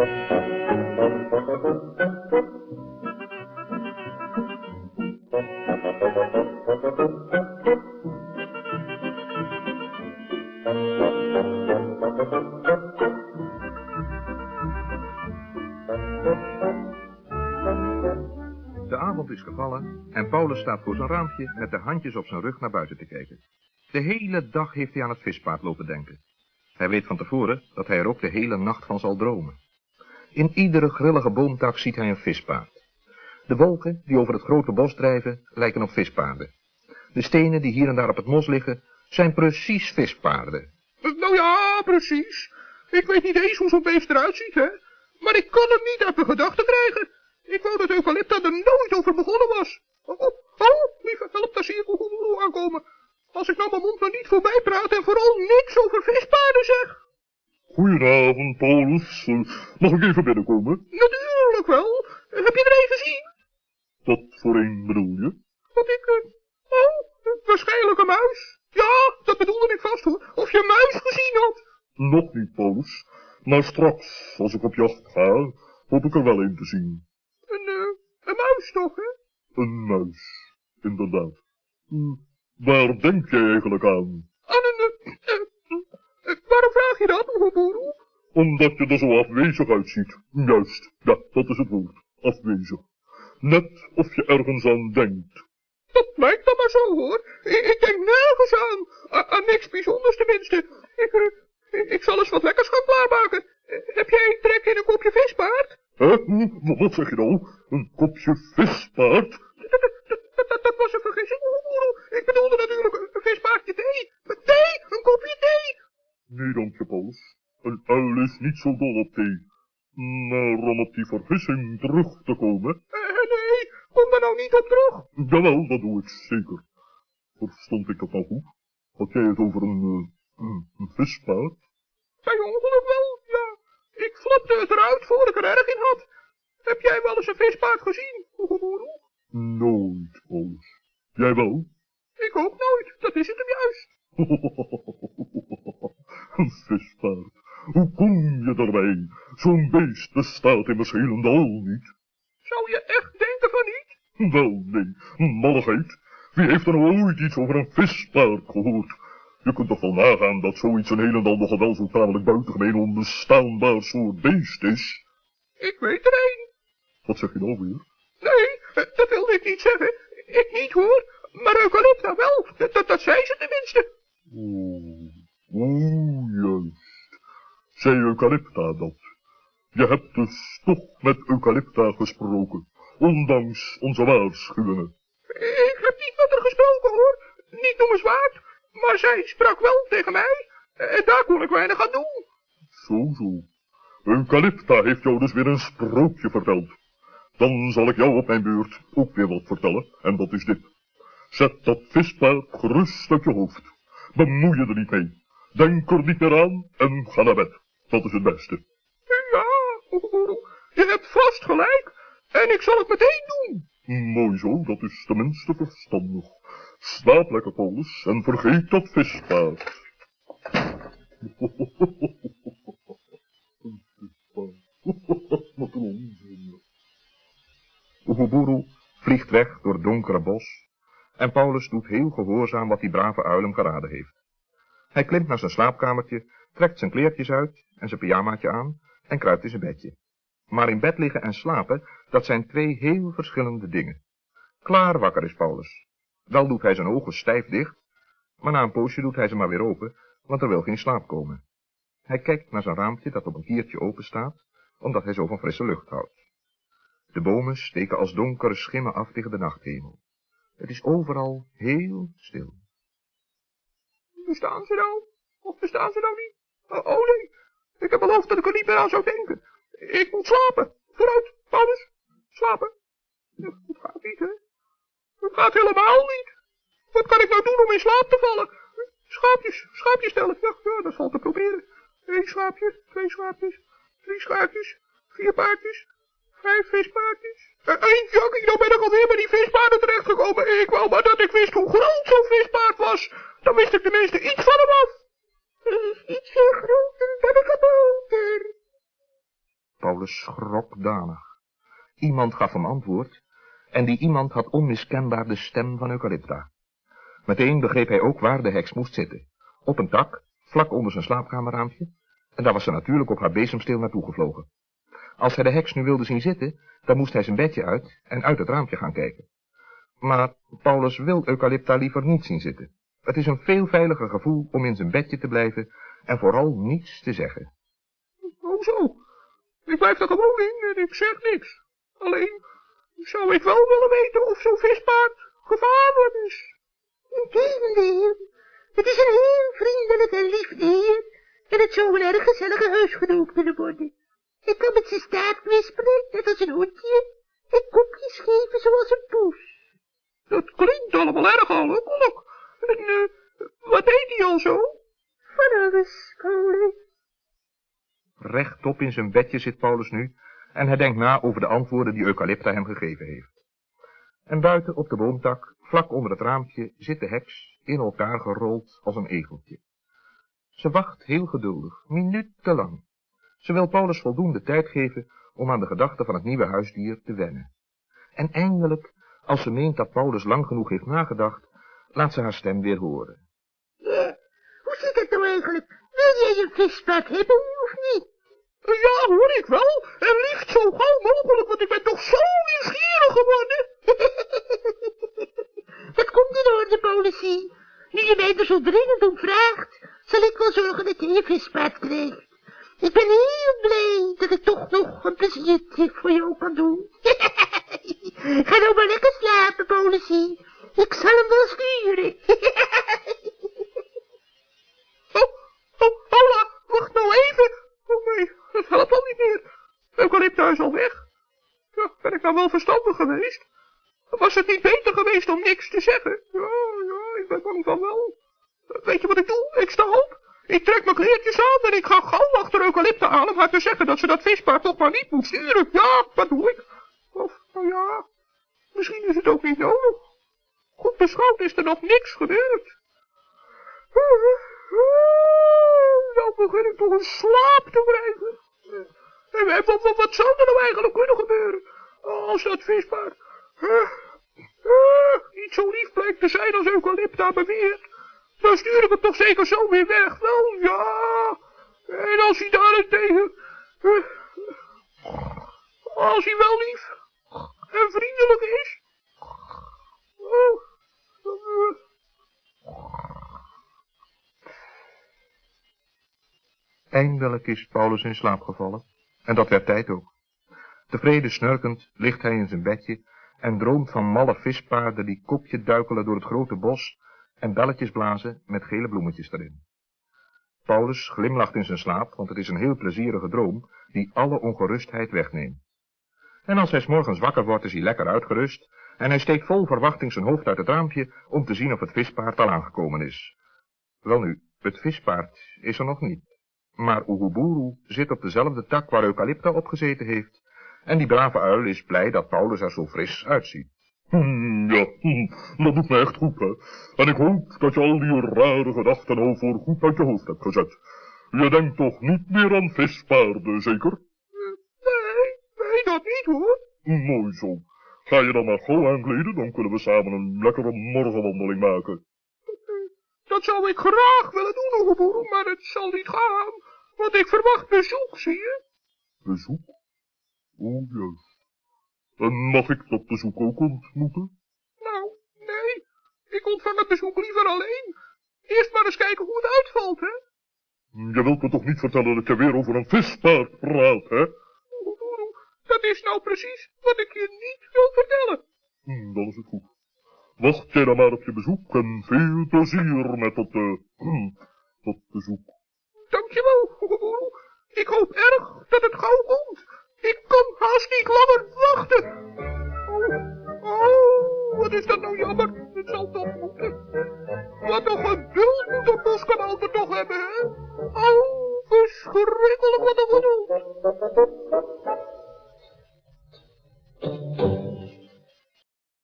De avond is gevallen en Paulus staat voor zijn raampje met de handjes op zijn rug naar buiten te kijken. De hele dag heeft hij aan het vispaard lopen denken. Hij weet van tevoren dat hij er ook de hele nacht van zal dromen. In iedere grillige boomtak ziet hij een vispaard. De wolken die over het grote bos drijven lijken op vispaarden. De stenen die hier en daar op het mos liggen zijn precies vispaarden. Nou ja, precies. Ik weet niet eens hoe zo'n beest eruit ziet, hè. Maar ik kan hem niet uit mijn gedachten krijgen. Ik wou dat Eucalypta er nooit over begonnen was. Oh, oh lieve help, daar zie ik hoe aankomen. Als ik nou mijn mond maar niet voorbij praat en vooral niks over vispaarden zeg. Goedenavond, Paulus. Mag ik even binnenkomen? Natuurlijk wel. Heb je er een gezien? Wat voor een bedoel je? Wat ik... Uh, oh, waarschijnlijk een muis. Ja, dat bedoelde ik vast hoor. Of je een muis gezien had. Nog niet, Paulus. Maar straks, als ik op jacht ga, hoop ik er wel een te zien. Een, uh, een muis toch, hè? Een muis, inderdaad. Hm, waar denk jij eigenlijk aan? Aan een... Uh, uh, waarom vraag je dat, Oeboeroe? Omdat je er zo afwezig uitziet. Juist, ja, dat is het woord. Afwezig. Net of je ergens aan denkt. Dat lijkt dan maar zo, hoor. Ik, ik denk nergens aan. aan. niks bijzonders tenminste. Ik, uh, ik zal eens wat lekkers gaan klaarmaken. heb jij trek in een kopje vispaard? Hè? Wat zeg je nou? Een kopje vispaard? Dat, was een vergissing, Ik bedoelde natuurlijk een vispaardje thee. Thee? Een kopje thee? Nee, dank je, Paulus. Een uil is niet zo dol op thee. Maar om op die vergissing terug te komen... Kom daar nou niet op terug. Jawel, dat doe ik zeker. Verstond ik dat nou goed? Had jij het over een, uh, een, vispaard? Bij ongeluk wel, ja. Ik flapte het eruit voor ik er erg in had. Heb jij wel eens een vispaard gezien? Nooit, Paulus. Jij wel? Ik ook nooit, dat is het hem juist. een vispaard. Hoe Zo'n beest bestaat immers helemaal niet. Zou je echt denken van niet? Wel, nee, malligheid. Wie heeft er nou ooit iets over een vispaard gehoord? Je kunt toch wel nagaan dat zoiets een helemaal nogal wel zo tamelijk buitengemeen onbestaanbaar soort beest is? Ik weet er een. Wat zeg je nou weer? Nee, dat wilde ik niet zeggen. Ik niet hoor, maar Eucalypta wel. Dat, dat, zei ze tenminste. Oeh, oeh, juist. Zei Eucalypta dat? Je hebt dus toch met Eucalypta gesproken ondanks onze waarschuwingen. Ik heb niet met haar gesproken, hoor. Niet noemenswaard. Maar zij sprak wel tegen mij. En daar kon ik weinig aan doen. Zo, zo. Eucalypta heeft jou dus weer een sprookje verteld. Dan zal ik jou op mijn beurt ook weer wat vertellen. En dat is dit. Zet dat vispaard gerust uit je hoofd. Bemoei je er niet mee. Denk er niet meer aan en ga naar bed. Dat is het beste. Ja, je hebt vast gelijk. En ik zal het meteen doen. Mooi zo, dat is tenminste verstandig. Slaap lekker, Paulus, en vergeet dat vispaard. Oeguburu vliegt weg door het donkere bos en Paulus doet heel gehoorzaam wat die brave uil hem geraden heeft. Hij klimt naar zijn slaapkamertje, trekt zijn kleertjes uit en zijn pyjamaatje aan en kruipt in zijn bedje. Maar in bed liggen en slapen, dat zijn twee heel verschillende dingen. Klaar wakker is Paulus. Wel doet hij zijn ogen stijf dicht, maar na een poosje doet hij ze maar weer open, want er wil geen slaap komen. Hij kijkt naar zijn raampje dat op een kiertje open staat, omdat hij zo van frisse lucht houdt. De bomen steken als donkere schimmen af tegen de nachthemel. Het is overal heel stil. Bestaan ze nou? Of bestaan ze nou niet? Oh, oh nee, ik heb beloofd dat ik er niet meer aan zou denken. Ik moet slapen. Vooruit, Paulus. Slapen. Het gaat niet, hè? Het gaat helemaal niet. Wat kan ik nou doen om in slaap te vallen? Schaapjes, schaapjes stellen. Ja, ja, dat zal ik proberen. Eén schaapje, twee schaapjes, drie schaapjes, vier paardjes, vijf vispaardjes. Eén jakkie, nou ben ik alweer bij die vispaarden terechtgekomen. Ik wou maar dat ik wist hoe groot zo'n vispaard was. Dan wist ik tenminste iets dan een kabouter. Paulus schrok danig. Iemand gaf hem antwoord, en die iemand had onmiskenbaar de stem van Eucalypta. Meteen begreep hij ook waar de heks moest zitten. Op een tak, vlak onder zijn slaapkamerraampje, en daar was ze natuurlijk op haar bezemsteel naartoe gevlogen. Als hij de heks nu wilde zien zitten, dan moest hij zijn bedje uit en uit het raampje gaan kijken. Maar Paulus wil Eucalypta liever niet zien zitten. Het is een veel veiliger gevoel om in zijn bedje te blijven en vooral niets te zeggen. Hoezo? Ik blijf er gewoon in en ik zeg niks. Alleen zou ik wel willen weten of zo'n vispaard gevaarlijk is. Integendeel, het is een heel vriendelijk en lief en het zou een erg gezellige huisgenoot kunnen worden. Ik kan met zijn staart wispelen, net als een hondje, en kopjes geven zoals een poes. Dat klinkt allemaal erg allemaal. En uh, wat deed hij al zo? Alles, Paulus. Rechtop in zijn bedje zit Paulus nu en hij denkt na over de antwoorden die Eucalypta hem gegeven heeft. En buiten op de boomtak, vlak onder het raampje, zit de heks in elkaar gerold als een egeltje. Ze wacht heel geduldig, minutenlang. Ze wil Paulus voldoende tijd geven om aan de gedachte van het nieuwe huisdier te wennen. En eindelijk, als ze meent dat Paulus lang genoeg heeft nagedacht, laat ze haar stem weer horen. Ja, hoe zit het nou eigenlijk? Een vispaard hebben of niet? Ja, hoor ik wel. En liefst zo gauw mogelijk, want ik ben toch zo nieuwsgierig geworden. Dat komt in orde, politie. Nu je mij er zo dringend om vraagt, zal ik wel zorgen dat je een vispaard krijgt. Ik ben heel blij dat ik toch nog een pleziertje voor jou kan doen. Ga nou maar lekker slapen, politie. Ik zal hem wel sturen. Oh nee, dat helpt al niet meer. Eucalypta is al weg. Ja, ben ik nou wel verstandig geweest? Was het niet beter geweest om niks te zeggen? Ja, ja, ik ben bang van wel. Weet je wat ik doe? Ik sta op. Ik trek mijn kleertjes aan en ik ga gauw achter Eucalypta aan om haar te zeggen dat ze dat vispaard toch maar niet moet sturen. Ja, dat doe ik. Of, nou ja, misschien is het ook niet nodig. Goed beschouwd is er nog niks gebeurd. Nou begin ik toch een slaap te krijgen. En wat, wat, zou er nou eigenlijk kunnen gebeuren als dat vispaard niet zo lief blijkt te zijn als Eucalypta beweert? Dan stuur ik het toch zeker zo weer weg. Wel ja. En als hij daarentegen... Als hij wel lief en vriendelijk is... Oh. Eindelijk is Paulus in slaap gevallen, en dat werd tijd ook. Tevreden snurkend ligt hij in zijn bedje en droomt van malle vispaarden die kopje duikelen door het grote bos en belletjes blazen met gele bloemetjes erin. Paulus glimlacht in zijn slaap, want het is een heel plezierige droom die alle ongerustheid wegneemt. En als hij s morgens wakker wordt, is hij lekker uitgerust en hij steekt vol verwachting zijn hoofd uit het raampje om te zien of het vispaard al aangekomen is. Welnu, het vispaard is er nog niet. Maar Oeguburu zit op dezelfde tak waar Eucalypta op gezeten heeft, en die brave uil is blij dat Paulus er zo fris uitziet. Hm, ja, hm, dat doet me echt goed, hè. En ik hoop dat je al die rare gedachten al voor goed uit je hoofd hebt gezet. Je denkt toch niet meer aan vispaarden, zeker? Nee, nee, dat niet, hoor. Mooi zo. Ga je dan maar gauw aankleden, dan kunnen we samen een lekkere morgenwandeling maken. Dat zou ik graag willen doen, Oegeboer, maar het zal niet gaan, want ik verwacht bezoek, zie je? Bezoek? Oh, juist. En mag ik dat bezoek ook ontmoeten? Nou, nee. Ik ontvang het bezoek liever alleen. Eerst maar eens kijken hoe het uitvalt, hè? Je wilt me toch niet vertellen dat je weer over een vispaard praat, hè? Dat is nou precies wat ik je niet wil vertellen. Hm, dan is het goed. Wacht jij dan maar op je bezoek en veel plezier met dat, uh, dat bezoek. Dankjewel. Ik hoop erg dat het gauw komt. Ik kan haast niet langer wachten. Oh, oh, wat is dat nou jammer. Het